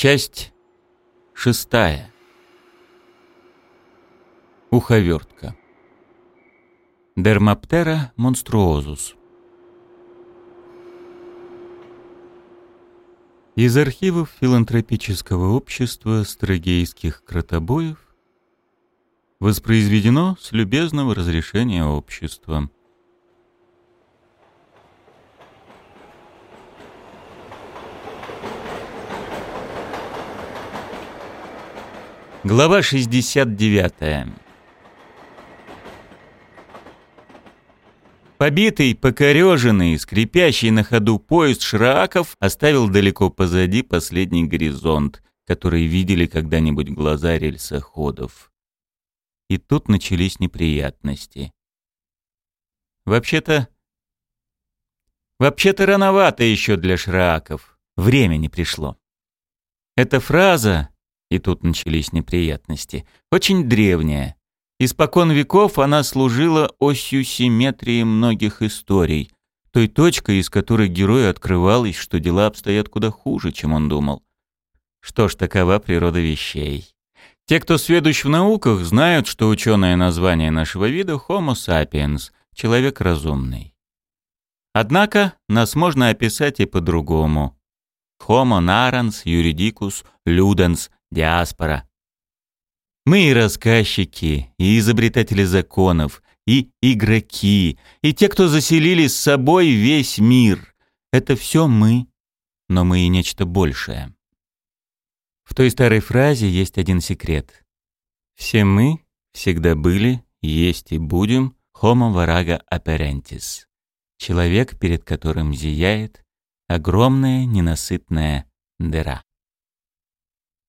Часть шестая. Уховертка. Дермаптера монструозус. Из архивов филантропического общества строгейских кротобоев воспроизведено с любезного разрешения общества. Глава 69. Побитый, покореженный, скрипящий на ходу поезд Шрааков оставил далеко позади последний горизонт, который видели когда-нибудь глаза рельсоходов. И тут начались неприятности. Вообще-то... Вообще-то рановато еще для Шрааков. Время не пришло. Эта фраза, и тут начались неприятности, очень древняя. Испокон веков она служила осью симметрии многих историй, той точкой, из которой герою открывалось, что дела обстоят куда хуже, чем он думал. Что ж, такова природа вещей. Те, кто сведущ в науках, знают, что ученое название нашего вида Homo sapiens – человек разумный. Однако нас можно описать и по-другому. Homo narans juridicus ludens диаспора. Мы и рассказчики, и изобретатели законов, и игроки, и те, кто заселили с собой весь мир. Это все мы, но мы и нечто большее. В той старой фразе есть один секрет. Все мы всегда были, есть и будем homo varaga apparentis. Человек, перед которым зияет огромная ненасытная дыра.